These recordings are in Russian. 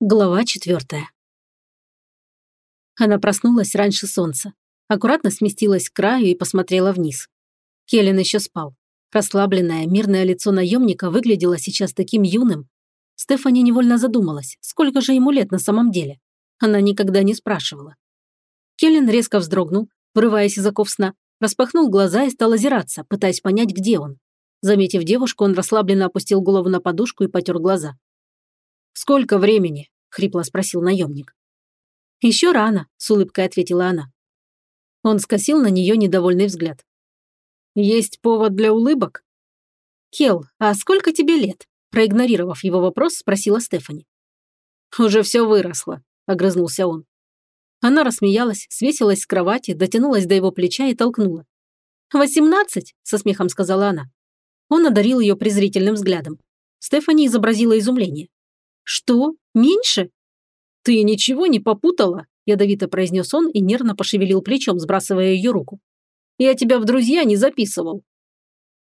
Глава четвертая. Она проснулась раньше солнца, аккуратно сместилась к краю и посмотрела вниз. Келлен еще спал. Расслабленное, мирное лицо наемника выглядело сейчас таким юным. Стефани невольно задумалась, сколько же ему лет на самом деле. Она никогда не спрашивала. Келлен резко вздрогнул, вырываясь из оков сна, распахнул глаза и стал озираться, пытаясь понять, где он. Заметив девушку, он расслабленно опустил голову на подушку и потер глаза. «Сколько времени?» хрипло спросил наемник. «Еще рано», – с улыбкой ответила она. Он скосил на нее недовольный взгляд. «Есть повод для улыбок?» «Кел, а сколько тебе лет?» Проигнорировав его вопрос, спросила Стефани. «Уже все выросло», – огрызнулся он. Она рассмеялась, свесилась с кровати, дотянулась до его плеча и толкнула. «Восемнадцать?» – со смехом сказала она. Он одарил ее презрительным взглядом. Стефани изобразила изумление. «Что? Меньше?» «Ты ничего не попутала?» – ядовито произнес он и нервно пошевелил плечом, сбрасывая ее руку. «Я тебя в друзья не записывал».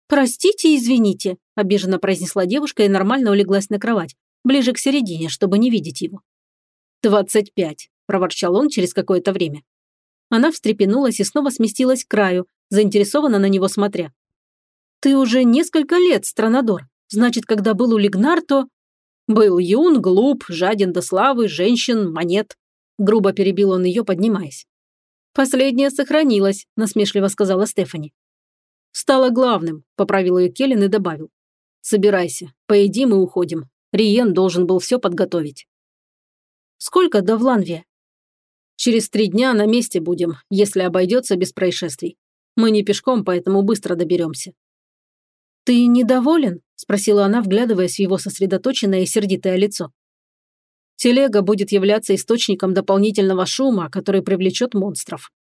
«Простите, извините», – обиженно произнесла девушка и нормально улеглась на кровать, ближе к середине, чтобы не видеть его. «Двадцать пять», – проворчал он через какое-то время. Она встрепенулась и снова сместилась к краю, заинтересованно на него смотря. «Ты уже несколько лет, Странодор. Значит, когда был у Лигнар, то...» Был юн, глуп, жаден до славы, женщин, монет. Грубо перебил он ее, поднимаясь. «Последнее сохранилось», – насмешливо сказала Стефани. «Стало главным», – поправил ее Келлен и добавил. «Собирайся, поедим и уходим. Риен должен был все подготовить». «Сколько до Вланвия?» «Через три дня на месте будем, если обойдется без происшествий. Мы не пешком, поэтому быстро доберемся». «Ты недоволен?» – спросила она, вглядываясь в его сосредоточенное и сердитое лицо. «Телега будет являться источником дополнительного шума, который привлечет монстров».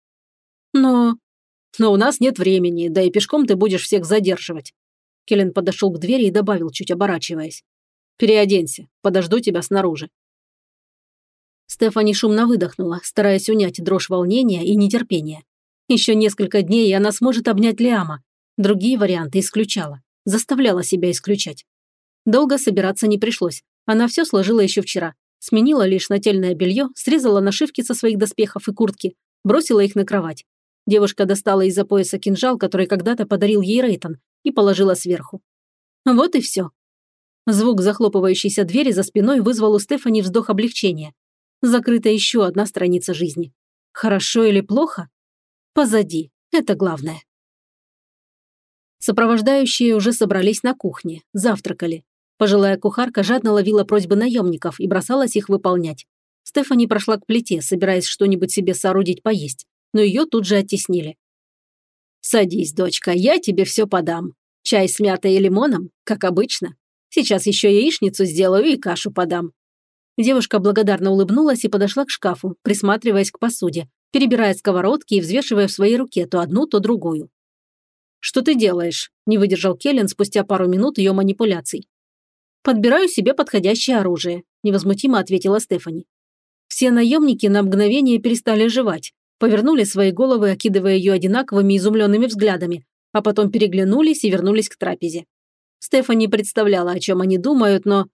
«Но...» «Но у нас нет времени, да и пешком ты будешь всех задерживать». Келлен подошел к двери и добавил, чуть оборачиваясь. «Переоденься, подожду тебя снаружи». Стефани шумно выдохнула, стараясь унять дрожь волнения и нетерпения. Еще несколько дней, и она сможет обнять Лиама. Другие варианты исключала заставляла себя исключать. Долго собираться не пришлось. Она все сложила еще вчера. Сменила лишь нательное белье, срезала нашивки со своих доспехов и куртки, бросила их на кровать. Девушка достала из-за пояса кинжал, который когда-то подарил ей Рейтон, и положила сверху. Вот и все. Звук захлопывающейся двери за спиной вызвал у Стефани вздох облегчения. Закрыта еще одна страница жизни. Хорошо или плохо? Позади. Это главное. Сопровождающие уже собрались на кухне, завтракали. Пожилая кухарка жадно ловила просьбы наемников и бросалась их выполнять. Стефани прошла к плите, собираясь что-нибудь себе соорудить поесть, но ее тут же оттеснили. «Садись, дочка, я тебе все подам. Чай с мятой и лимоном, как обычно. Сейчас еще яичницу сделаю и кашу подам». Девушка благодарно улыбнулась и подошла к шкафу, присматриваясь к посуде, перебирая сковородки и взвешивая в своей руке то одну, то другую. «Что ты делаешь?» – не выдержал Келлен спустя пару минут ее манипуляций. «Подбираю себе подходящее оружие», – невозмутимо ответила Стефани. Все наемники на мгновение перестали жевать, повернули свои головы, окидывая ее одинаковыми изумленными взглядами, а потом переглянулись и вернулись к трапезе. Стефани представляла, о чем они думают, но...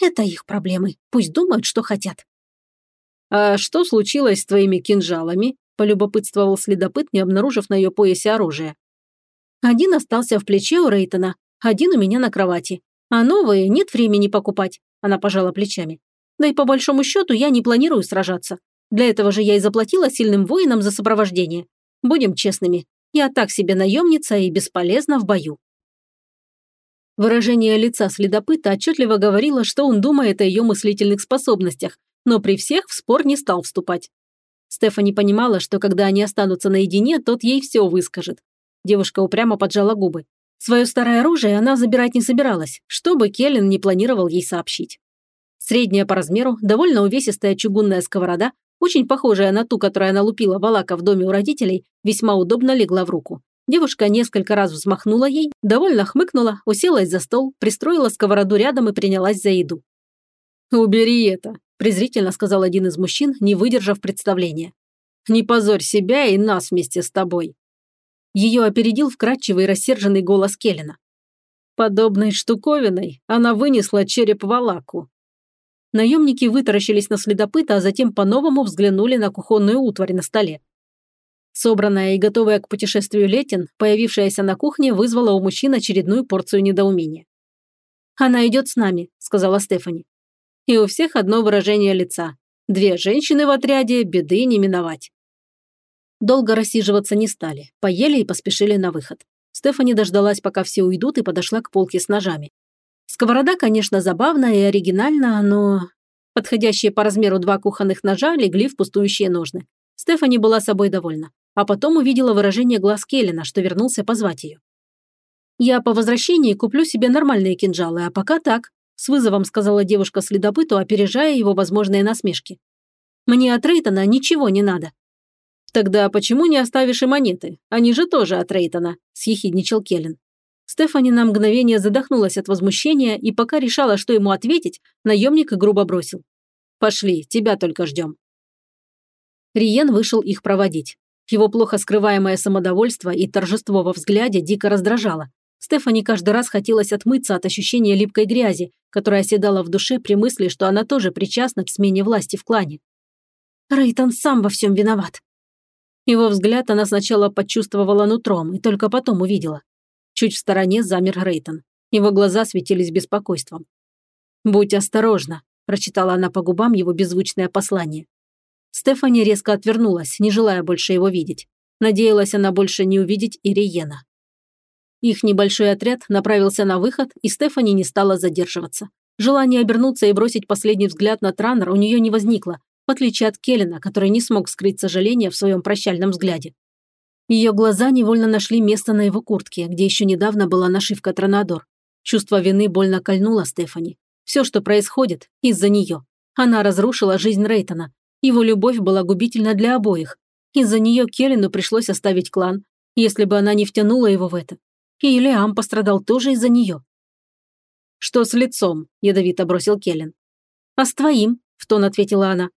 Это их проблемы, пусть думают, что хотят. «А что случилось с твоими кинжалами?» – полюбопытствовал следопыт, не обнаружив на ее поясе оружие. Один остался в плече у Рейтона, один у меня на кровати. А новые нет времени покупать, она пожала плечами. Да и по большому счету я не планирую сражаться. Для этого же я и заплатила сильным воинам за сопровождение. Будем честными, я так себе наемница и бесполезна в бою. Выражение лица следопыта отчетливо говорило, что он думает о ее мыслительных способностях, но при всех в спор не стал вступать. Стефани понимала, что когда они останутся наедине, тот ей все выскажет. Девушка упрямо поджала губы. Свое старое оружие она забирать не собиралась, чтобы Келлен не планировал ей сообщить. Средняя по размеру, довольно увесистая чугунная сковорода, очень похожая на ту, которую она лупила Валака в доме у родителей, весьма удобно легла в руку. Девушка несколько раз взмахнула ей, довольно хмыкнула, уселась за стол, пристроила сковороду рядом и принялась за еду. «Убери это», – презрительно сказал один из мужчин, не выдержав представления. «Не позорь себя и нас вместе с тобой». Ее опередил вкрадчивый рассерженный голос Келлина. Подобной штуковиной она вынесла череп Валаку. Наемники вытаращились на следопыта, а затем по-новому взглянули на кухонную утварь на столе. Собранная и готовая к путешествию Летин, появившаяся на кухне, вызвала у мужчин очередную порцию недоумения. «Она идет с нами», – сказала Стефани. И у всех одно выражение лица. Две женщины в отряде, беды не миновать. Долго рассиживаться не стали, поели и поспешили на выход. Стефани дождалась, пока все уйдут, и подошла к полке с ножами. Сковорода, конечно, забавная и оригинальна, но... Подходящие по размеру два кухонных ножа легли в пустующие ножны. Стефани была собой довольна. А потом увидела выражение глаз Келлина, что вернулся позвать ее. «Я по возвращении куплю себе нормальные кинжалы, а пока так», с вызовом сказала девушка следопыту, опережая его возможные насмешки. «Мне от Рейтона ничего не надо». «Тогда почему не оставишь и монеты? Они же тоже от Рейтона», – съехидничал Келлен. Стефани на мгновение задохнулась от возмущения и пока решала, что ему ответить, наемник грубо бросил. «Пошли, тебя только ждем». Риен вышел их проводить. Его плохо скрываемое самодовольство и торжество во взгляде дико раздражало. Стефани каждый раз хотелось отмыться от ощущения липкой грязи, которая оседала в душе при мысли, что она тоже причастна к смене власти в клане. Рейтон сам во всем виноват. Его взгляд она сначала почувствовала нутром и только потом увидела. Чуть в стороне замер Рейтон. Его глаза светились беспокойством. «Будь осторожна», – прочитала она по губам его беззвучное послание. Стефани резко отвернулась, не желая больше его видеть. Надеялась она больше не увидеть Ириена. Их небольшой отряд направился на выход, и Стефани не стала задерживаться. Желание обернуться и бросить последний взгляд на Транер у нее не возникло, в отличие от Келлена, который не смог скрыть сожаление в своем прощальном взгляде. Ее глаза невольно нашли место на его куртке, где еще недавно была нашивка Тронадор. Чувство вины больно кольнуло Стефани. Все, что происходит, из-за нее. Она разрушила жизнь Рейтона. Его любовь была губительна для обоих. Из-за нее Келлину пришлось оставить клан, если бы она не втянула его в это. И Лиам пострадал тоже из-за нее. «Что с лицом?» – ядовито бросил Келлен. «А с твоим?» – в тон ответила она.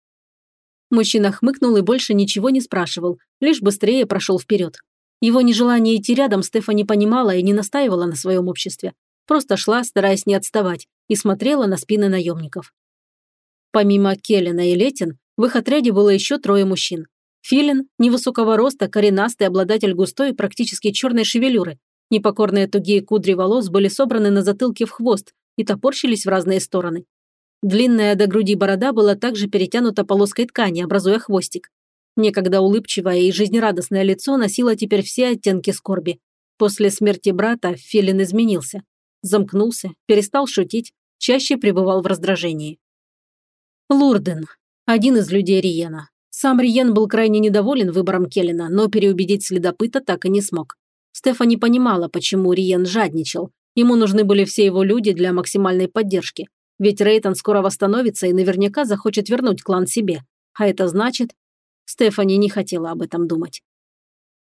Мужчина хмыкнул и больше ничего не спрашивал, лишь быстрее прошел вперед. Его нежелание идти рядом Стефани понимала и не настаивала на своем обществе. Просто шла, стараясь не отставать, и смотрела на спины наемников. Помимо Келлина и Летин, в их отряде было еще трое мужчин. Филин, невысокого роста, коренастый обладатель густой, практически черной шевелюры. Непокорные тугие кудри волос были собраны на затылке в хвост и топорщились в разные стороны. Длинная до груди борода была также перетянута полоской ткани, образуя хвостик. Некогда улыбчивое и жизнерадостное лицо носило теперь все оттенки скорби. После смерти брата Филин изменился. Замкнулся, перестал шутить, чаще пребывал в раздражении. Лурден. Один из людей Риена. Сам Риен был крайне недоволен выбором Келлина, но переубедить следопыта так и не смог. Стефани понимала, почему Риен жадничал. Ему нужны были все его люди для максимальной поддержки. Ведь Рейтон скоро восстановится и наверняка захочет вернуть клан себе. А это значит... Стефани не хотела об этом думать.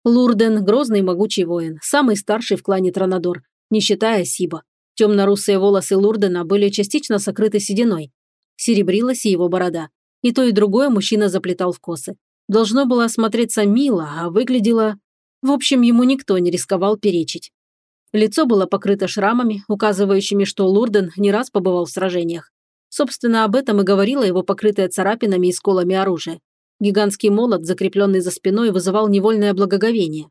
Лурден – грозный могучий воин, самый старший в клане Тронадор, не считая Сиба. Темно-русые волосы Лурдена были частично сокрыты сединой. Серебрилась и его борода. И то, и другое мужчина заплетал в косы. Должно было смотреться мило, а выглядело... В общем, ему никто не рисковал перечить. Лицо было покрыто шрамами, указывающими, что Лурден не раз побывал в сражениях. Собственно, об этом и говорило его покрытое царапинами и сколами оружие. Гигантский молот, закрепленный за спиной, вызывал невольное благоговение.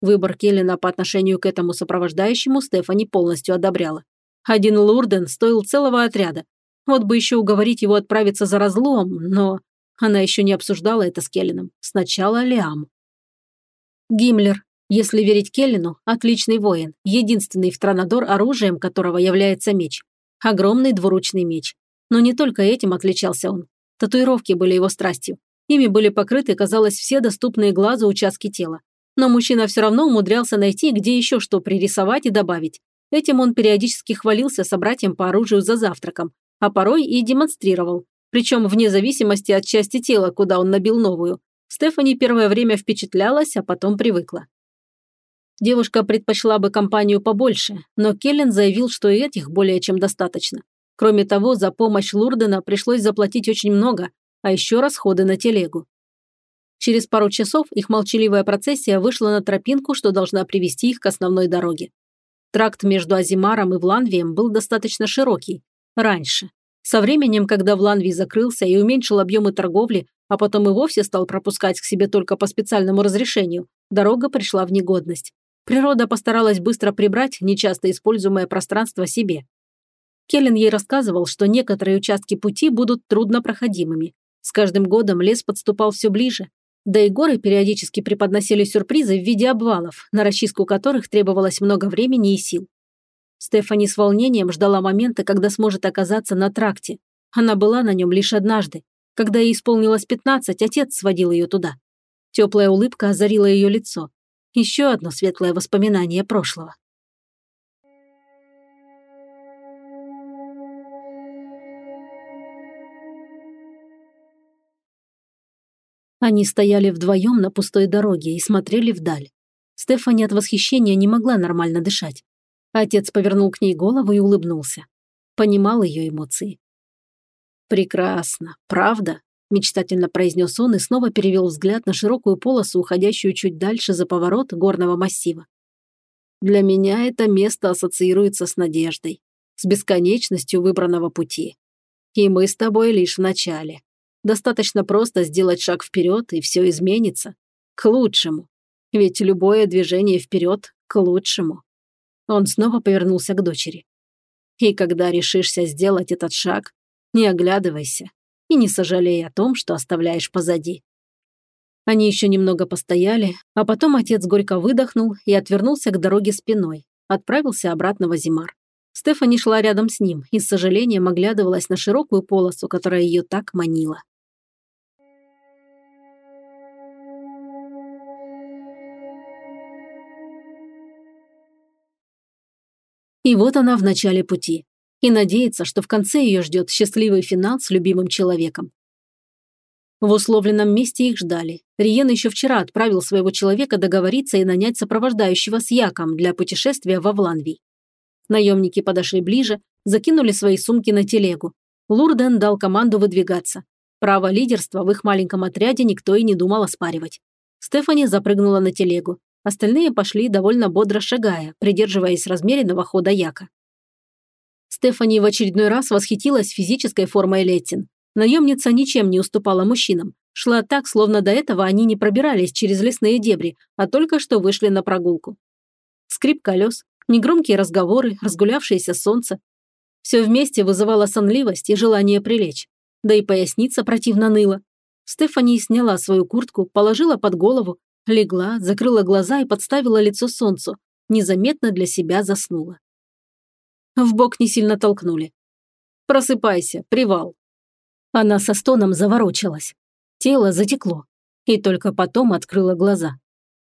Выбор Келлина по отношению к этому сопровождающему Стефани полностью одобряла. Один Лурден стоил целого отряда. Вот бы еще уговорить его отправиться за разлом, но... Она еще не обсуждала это с Келлином. Сначала Лиам. Гиммлер, если верить Келлину, отличный воин, единственный в Транадор, оружием которого является меч. Огромный двуручный меч. Но не только этим отличался он. Татуировки были его страстью. Ими были покрыты, казалось, все доступные глазу участки тела. Но мужчина все равно умудрялся найти, где еще что пририсовать и добавить. Этим он периодически хвалился собратьям по оружию за завтраком, а порой и демонстрировал. Причем вне зависимости от части тела, куда он набил новую. Стефани первое время впечатлялась, а потом привыкла. Девушка предпочла бы компанию побольше, но Келлен заявил, что и этих более чем достаточно. Кроме того, за помощь Лурдена пришлось заплатить очень много, а еще расходы на телегу. Через пару часов их молчаливая процессия вышла на тропинку, что должна привести их к основной дороге. Тракт между Азимаром и Вланвием был достаточно широкий. Раньше. Со временем, когда Вланвий закрылся и уменьшил объемы торговли, а потом и вовсе стал пропускать к себе только по специальному разрешению, дорога пришла в негодность. Природа постаралась быстро прибрать нечасто используемое пространство себе. Келлен ей рассказывал, что некоторые участки пути будут труднопроходимыми. С каждым годом лес подступал все ближе, да и горы периодически преподносили сюрпризы в виде обвалов, на расчистку которых требовалось много времени и сил. Стефани с волнением ждала момента, когда сможет оказаться на тракте. Она была на нем лишь однажды. Когда ей исполнилось 15, отец сводил ее туда. Теплая улыбка озарила ее лицо. Еще одно светлое воспоминание прошлого. Они стояли вдвоем на пустой дороге и смотрели вдаль. Стефани от восхищения не могла нормально дышать. Отец повернул к ней голову и улыбнулся. Понимал ее эмоции. «Прекрасно, правда?» – мечтательно произнес он и снова перевел взгляд на широкую полосу, уходящую чуть дальше за поворот горного массива. «Для меня это место ассоциируется с надеждой, с бесконечностью выбранного пути. И мы с тобой лишь в начале. Достаточно просто сделать шаг вперед, и все изменится. К лучшему. Ведь любое движение вперед – к лучшему. Он снова повернулся к дочери. И когда решишься сделать этот шаг, не оглядывайся и не сожалей о том, что оставляешь позади. Они еще немного постояли, а потом отец горько выдохнул и отвернулся к дороге спиной, отправился обратно в Азимар. Стефани шла рядом с ним и с сожалением оглядывалась на широкую полосу, которая ее так манила. И вот она в начале пути. И надеется, что в конце ее ждет счастливый финал с любимым человеком. В условленном месте их ждали. Риен еще вчера отправил своего человека договориться и нанять сопровождающего с Яком для путешествия во Вланвий. Наемники подошли ближе, закинули свои сумки на телегу. Лурден дал команду выдвигаться. Право лидерства в их маленьком отряде никто и не думал оспаривать. Стефани запрыгнула на телегу. Остальные пошли довольно бодро шагая, придерживаясь размеренного хода Яка. Стефани в очередной раз восхитилась физической формой Леттин. Наемница ничем не уступала мужчинам. Шла так, словно до этого они не пробирались через лесные дебри, а только что вышли на прогулку. Скрип колес, негромкие разговоры, разгулявшееся солнце. Все вместе вызывало сонливость и желание прилечь. Да и поясница противно ныла. Стефани сняла свою куртку, положила под голову Легла, закрыла глаза и подставила лицо солнцу. Незаметно для себя заснула. В бок не сильно толкнули. «Просыпайся, привал». Она со стоном заворочилась. Тело затекло. И только потом открыла глаза.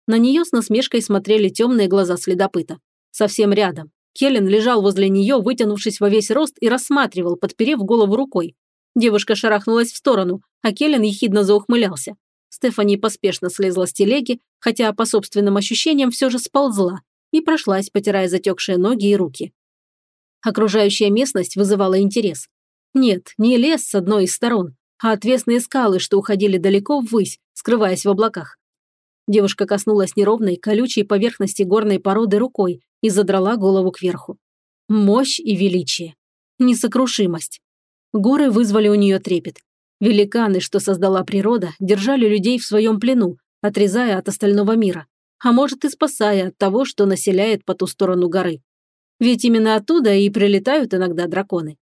На нее с насмешкой смотрели темные глаза следопыта. Совсем рядом. Келлен лежал возле нее, вытянувшись во весь рост и рассматривал, подперев голову рукой. Девушка шарахнулась в сторону, а Келлен ехидно заухмылялся. Стефани поспешно слезла с телеги, хотя по собственным ощущениям все же сползла и прошлась, потирая затекшие ноги и руки. Окружающая местность вызывала интерес. Нет, не лес с одной из сторон, а отвесные скалы, что уходили далеко ввысь, скрываясь в облаках. Девушка коснулась неровной, колючей поверхности горной породы рукой и задрала голову кверху. Мощь и величие. Несокрушимость. Горы вызвали у нее трепет. Великаны, что создала природа, держали людей в своем плену, отрезая от остального мира, а может и спасая от того, что населяет по ту сторону горы. Ведь именно оттуда и прилетают иногда драконы.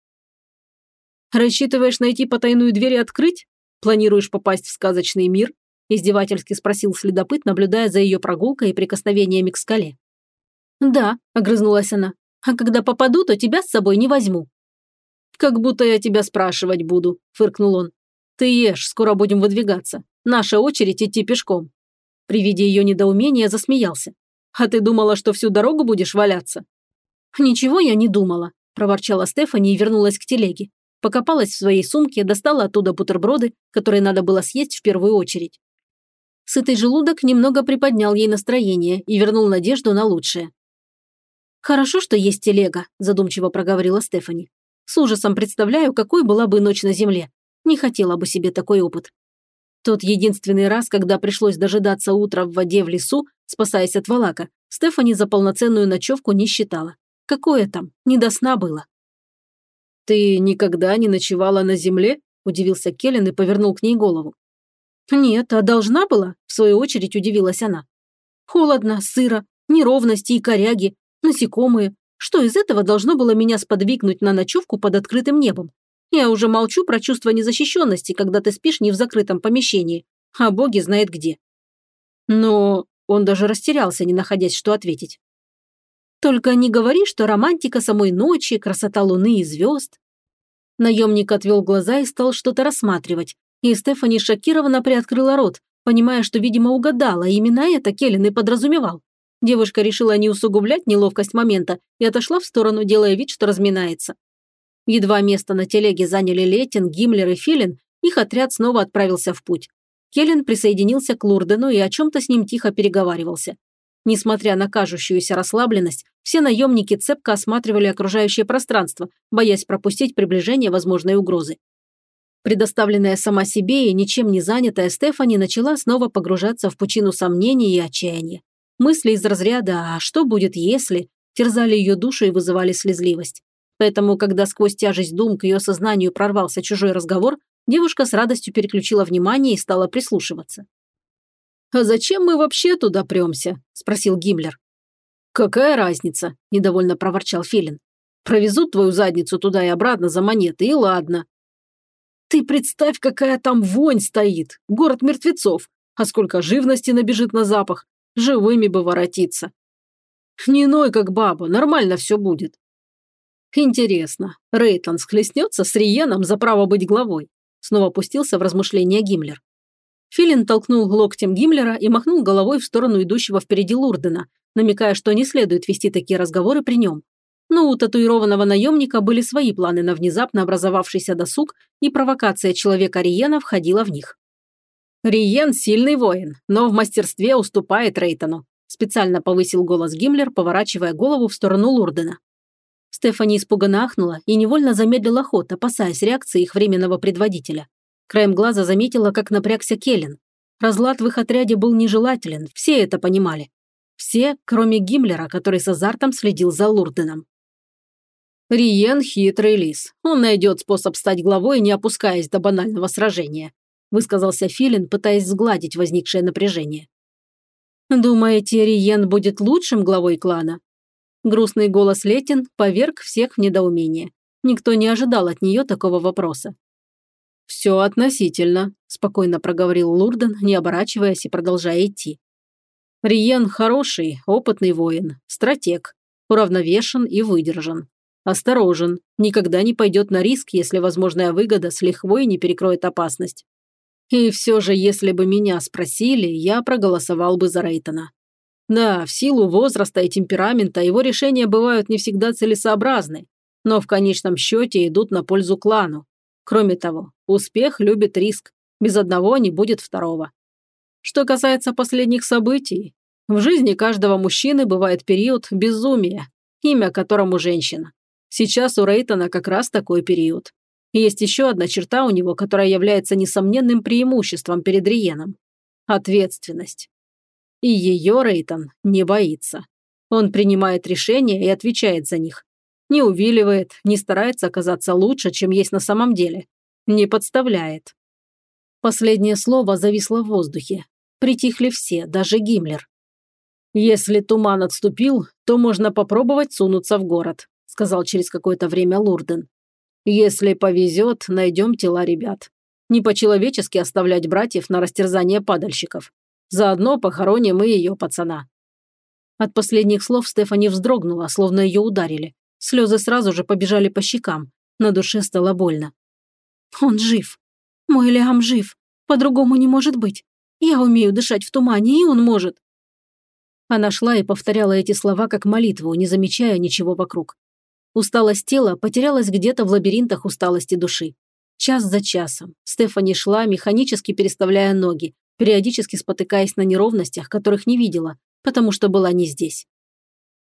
«Рассчитываешь найти потайную дверь и открыть? Планируешь попасть в сказочный мир?» издевательски спросил следопыт, наблюдая за ее прогулкой и прикосновениями к скале. «Да», – огрызнулась она, – «а когда попаду, то тебя с собой не возьму». «Как будто я тебя спрашивать буду», – фыркнул он. «Ты ешь, скоро будем выдвигаться. Наша очередь идти пешком». При виде ее недоумения засмеялся. «А ты думала, что всю дорогу будешь валяться?» «Ничего я не думала», – проворчала Стефани и вернулась к телеге. Покопалась в своей сумке, достала оттуда бутерброды, которые надо было съесть в первую очередь. Сытый желудок немного приподнял ей настроение и вернул надежду на лучшее. «Хорошо, что есть телега», – задумчиво проговорила Стефани. «С ужасом представляю, какой была бы ночь на земле. Не хотела бы себе такой опыт. Тот единственный раз, когда пришлось дожидаться утра в воде в лесу, спасаясь от валака, Стефани за полноценную ночевку не считала. Какое там, не до сна было. «Ты никогда не ночевала на земле?» – удивился Келлен и повернул к ней голову. «Нет, а должна была?» – в свою очередь удивилась она. «Холодно, сыро, неровности и коряги, насекомые. Что из этого должно было меня сподвигнуть на ночевку под открытым небом? Я уже молчу про чувство незащищенности, когда ты спишь не в закрытом помещении, а боги знает где». Но он даже растерялся, не находясь, что ответить. «Только не говори, что романтика самой ночи, красота луны и звезд». Наемник отвел глаза и стал что-то рассматривать, и Стефани шокированно приоткрыла рот, понимая, что, видимо, угадала, именно это Келлен и подразумевал. Девушка решила не усугублять неловкость момента и отошла в сторону, делая вид, что разминается. Едва место на телеге заняли Летин, Гиммлер и Филин, их отряд снова отправился в путь. Келлен присоединился к Лурдену и о чем-то с ним тихо переговаривался. Несмотря на кажущуюся расслабленность, все наемники цепко осматривали окружающее пространство, боясь пропустить приближение возможной угрозы. Предоставленная сама себе и ничем не занятая Стефани начала снова погружаться в пучину сомнений и отчаяния. Мысли из разряда «а что будет если?» терзали ее душу и вызывали слезливость. Поэтому, когда сквозь тяжесть дум к ее сознанию прорвался чужой разговор, девушка с радостью переключила внимание и стала прислушиваться. «А зачем мы вообще туда премся?» – спросил Гиммлер. «Какая разница?» – недовольно проворчал Филин. «Провезут твою задницу туда и обратно за монеты, и ладно. Ты представь, какая там вонь стоит. Город мертвецов. А сколько живности набежит на запах. Живыми бы воротиться. Не ной, как баба, нормально все будет. Интересно, Рейтон схлестнется с Риеном за право быть главой? Снова опустился в размышления Гиммлер. Филин толкнул локтем Гиммлера и махнул головой в сторону идущего впереди Лурдена, намекая, что не следует вести такие разговоры при нем. Но у татуированного наемника были свои планы на внезапно образовавшийся досуг, и провокация человека Риена входила в них. «Риен – сильный воин, но в мастерстве уступает Рейтону», специально повысил голос Гиммлер, поворачивая голову в сторону Лурдена. Стефани испуганно ахнула и невольно замедлила ход, опасаясь реакции их временного предводителя. Краем глаза заметила, как напрягся Келлен. Разлад в их отряде был нежелателен, все это понимали. Все, кроме Гиммлера, который с азартом следил за Лурденом. Риен – хитрый лис. Он найдет способ стать главой, не опускаясь до банального сражения», – высказался Филин, пытаясь сгладить возникшее напряжение. «Думаете, Риен будет лучшим главой клана?» Грустный голос Летин поверг всех в недоумение. Никто не ожидал от нее такого вопроса. «Все относительно», – спокойно проговорил Лурден, не оборачиваясь и продолжая идти. «Риен хороший, опытный воин, стратег, уравновешен и выдержан. Осторожен, никогда не пойдет на риск, если возможная выгода с лихвой не перекроет опасность. И все же, если бы меня спросили, я проголосовал бы за Рейтона. Да, в силу возраста и темперамента его решения бывают не всегда целесообразны, но в конечном счете идут на пользу клану. Кроме того, успех любит риск, без одного не будет второго. Что касается последних событий, в жизни каждого мужчины бывает период безумия, имя которому женщина. Сейчас у Рейтона как раз такой период. есть еще одна черта у него, которая является несомненным преимуществом перед Риеном. Ответственность. И ее Рейтон не боится. Он принимает решения и отвечает за них. Не увиливает, не старается оказаться лучше, чем есть на самом деле. Не подставляет. Последнее слово зависло в воздухе. Притихли все, даже Гиммлер. Если туман отступил, то можно попробовать сунуться в город сказал через какое-то время Лурден. «Если повезет, найдем тела ребят. Не по-человечески оставлять братьев на растерзание падальщиков. Заодно похороним и ее пацана». От последних слов Стефани вздрогнула, словно ее ударили. Слезы сразу же побежали по щекам. На душе стало больно. «Он жив. Мой Лиам жив. По-другому не может быть. Я умею дышать в тумане, и он может». Она шла и повторяла эти слова как молитву, не замечая ничего вокруг. Усталость тела потерялась где-то в лабиринтах усталости души. Час за часом Стефани шла, механически переставляя ноги, периодически спотыкаясь на неровностях, которых не видела, потому что была не здесь.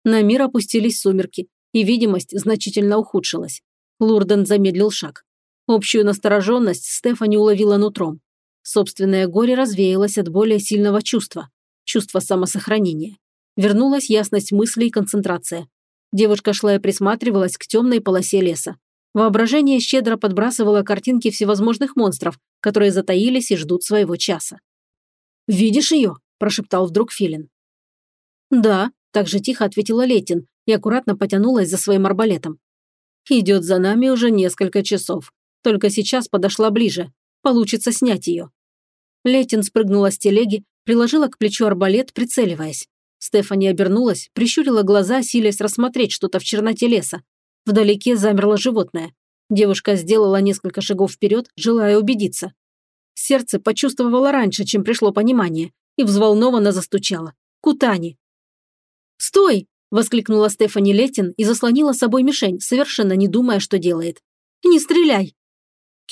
На мир опустились сумерки, и видимость значительно ухудшилась. Лурден замедлил шаг. Общую настороженность Стефани уловила нутром. Собственное горе развеялось от более сильного чувства – чувства самосохранения. Вернулась ясность мыслей и концентрация. Девушка шла и присматривалась к темной полосе леса. Воображение щедро подбрасывало картинки всевозможных монстров, которые затаились и ждут своего часа. «Видишь ее?» – прошептал вдруг Филин. «Да», – так же тихо ответила Летин и аккуратно потянулась за своим арбалетом. «Идет за нами уже несколько часов. Только сейчас подошла ближе. Получится снять ее». Летин спрыгнула с телеги, приложила к плечу арбалет, прицеливаясь. Стефани обернулась, прищурила глаза, силясь рассмотреть что-то в черноте леса. Вдалеке замерло животное. Девушка сделала несколько шагов вперед, желая убедиться. Сердце почувствовало раньше, чем пришло понимание, и взволнованно застучало. Кутани. «Стой!» – воскликнула Стефани Летин и заслонила собой мишень, совершенно не думая, что делает. «Не стреляй!»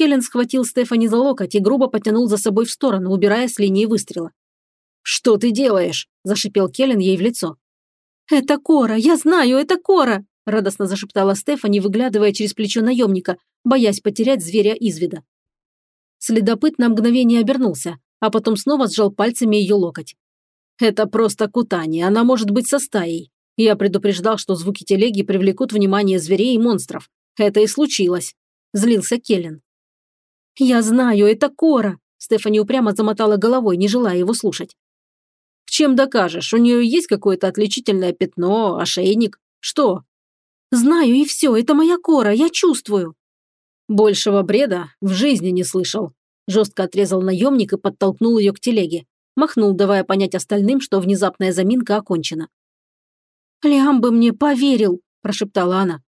Келлен схватил Стефани за локоть и грубо потянул за собой в сторону, убирая с линии выстрела. «Что ты делаешь?» – зашипел Келлен ей в лицо. «Это Кора! Я знаю, это Кора!» – радостно зашептала Стефани, выглядывая через плечо наемника, боясь потерять зверя из вида. Следопыт на мгновение обернулся, а потом снова сжал пальцами ее локоть. «Это просто кутание, она может быть со стаей. Я предупреждал, что звуки телеги привлекут внимание зверей и монстров. Это и случилось», – злился Келлен. «Я знаю, это Кора!» Стефани упрямо замотала головой, не желая его слушать. «Чем докажешь? У нее есть какое-то отличительное пятно, ошейник? Что?» «Знаю и все, это моя Кора, я чувствую!» Большего бреда в жизни не слышал. Жестко отрезал наемник и подтолкнул ее к телеге. Махнул, давая понять остальным, что внезапная заминка окончена. «Лиам бы мне поверил», – прошептала она.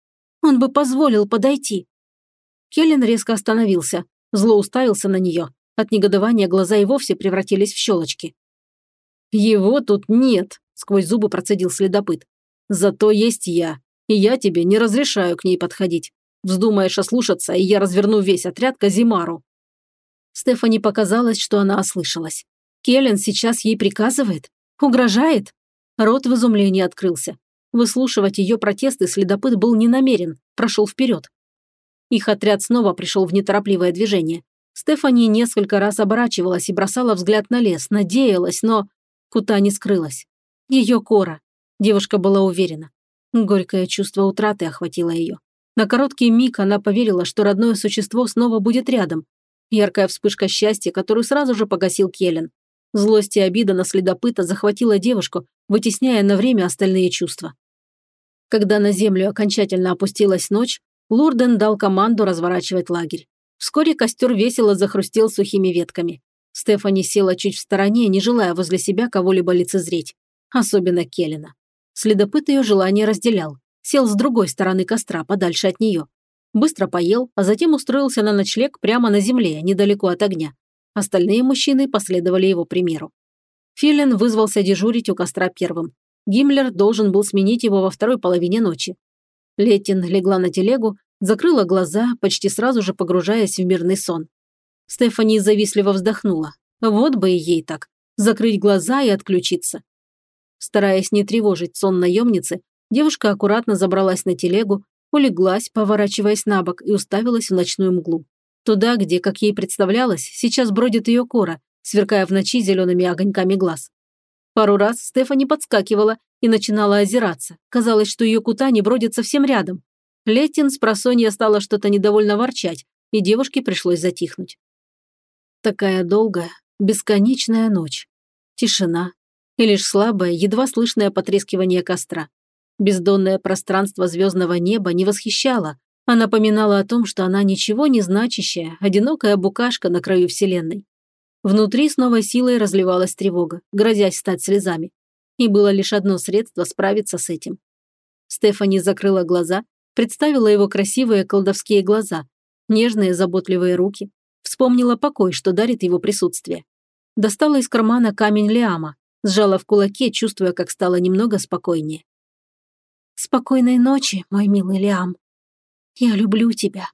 «Он бы позволил подойти». Келлен резко остановился, Зло уставился на нее. От негодования глаза и вовсе превратились в щелочки. «Его тут нет», – сквозь зубы процедил следопыт. «Зато есть я, и я тебе не разрешаю к ней подходить. Вздумаешь ослушаться, и я разверну весь отряд Казимару». Стефани показалось, что она ослышалась. Келлен сейчас ей приказывает? Угрожает? Рот в изумлении открылся. Выслушивать ее протесты следопыт был не намерен, прошел вперед. Их отряд снова пришел в неторопливое движение. Стефани несколько раз оборачивалась и бросала взгляд на лес, надеялась, но Кута не скрылась. Ее кора. Девушка была уверена. Горькое чувство утраты охватило ее. На короткий миг она поверила, что родное существо снова будет рядом. Яркая вспышка счастья, которую сразу же погасил Келлен. Злость и обида на следопыта захватила девушку, вытесняя на время остальные чувства. Когда на землю окончательно опустилась ночь, Лурден дал команду разворачивать лагерь. Вскоре костер весело захрустел сухими ветками. Стефани села чуть в стороне, не желая возле себя кого-либо лицезреть. Особенно Келлина. Следопыт ее желание разделял. Сел с другой стороны костра, подальше от нее. Быстро поел, а затем устроился на ночлег прямо на земле, недалеко от огня. Остальные мужчины последовали его примеру. Филин вызвался дежурить у костра первым. Гиммлер должен был сменить его во второй половине ночи. Летин легла на телегу, закрыла глаза, почти сразу же погружаясь в мирный сон. Стефани завистливо вздохнула. Вот бы и ей так. Закрыть глаза и отключиться. Стараясь не тревожить сон наемницы, девушка аккуратно забралась на телегу, улеглась, поворачиваясь на бок и уставилась в ночную мглу. Туда, где, как ей представлялось, сейчас бродит ее кора, сверкая в ночи зелеными огоньками глаз. Пару раз Стефани подскакивала и начинала озираться. Казалось, что ее кута бродит совсем рядом. Летин с просонья стала что-то недовольно ворчать, и девушке пришлось затихнуть. Такая долгая, бесконечная ночь. Тишина. И лишь слабое, едва слышное потрескивание костра. Бездонное пространство звездного неба не восхищало, а напоминало о том, что она ничего не значащая, одинокая букашка на краю Вселенной. Внутри с новой силой разливалась тревога, грозясь стать слезами. И было лишь одно средство справиться с этим. Стефани закрыла глаза, представила его красивые колдовские глаза, нежные заботливые руки, вспомнила покой, что дарит его присутствие. Достала из кармана камень Лиама, сжала в кулаке, чувствуя, как стало немного спокойнее. «Спокойной ночи, мой милый Лиам. Я люблю тебя».